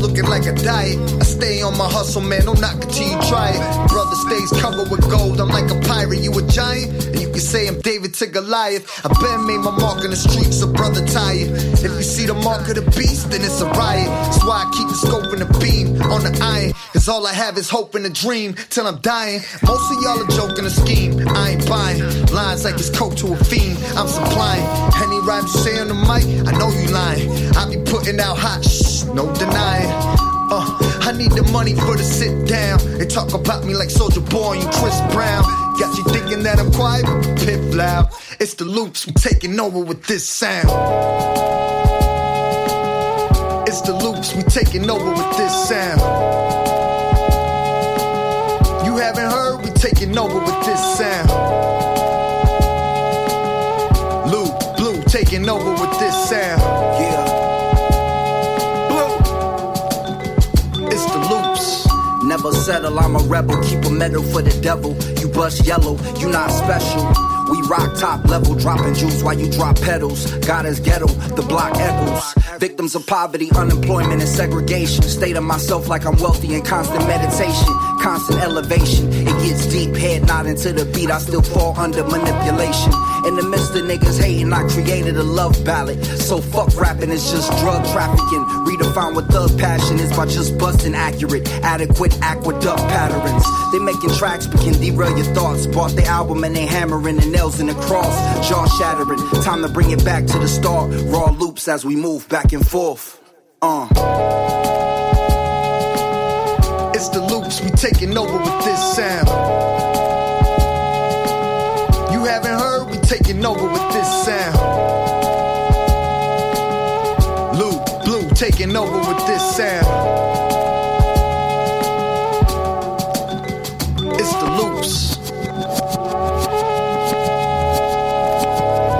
looking like a diet. I stay on my hustle, man, don't knock you try it. Brother stays covered with gold, I'm like a pirate, you a giant? And you can say I'm David to Goliath. I been made my mark in the streets, so brother tired. If you see the mark of the beast, then it's a riot. Why I keep the scope and the beam on the iron. Cause all I have is hope and a dream till I'm dying. Most of y'all are joking a scheme, I ain't buying. Lines like it's coke to a fiend, I'm supplying. Any rhymes you say on the mic, I know you lying. I be putting out hot shh, no denying. Uh, I need the money for the sit down. They talk about me like Soulja Boy and Chris Brown. Got you thinking that I'm quiet, but loud. It's the loops, we taking over with this sound. It's the loops, we taking over with this sound. You haven't heard, we taking over with this sound. Lou, blue, taking over with this sound. Yeah. Blue. It's the loops. Never settle, I'm a rebel. Keep a medal for the devil. You bust yellow, you not special. We rock top level, dropping jewels while you drop pedals. God is ghetto, the block echoes. Victims of poverty, unemployment, and segregation. State of myself like I'm wealthy in constant meditation, elevation. It gets deep, head nodding to the beat. I still fall under manipulation. In the midst of niggas hating, I created a love ballad. So fuck rapping, it's just drug trafficking. Redefine what thug passion is by just busting accurate, adequate aqueduct patterns. They making tracks but can derail your thoughts. Bought the album and they hammering the nails in the cross. Jaw shattering, time to bring it back to the start. Raw loops as we move back and forth. Uh. It's the loops, we taking over with this sound. You haven't heard, we taking over with this sound. Lou, blue, taking over with this sound.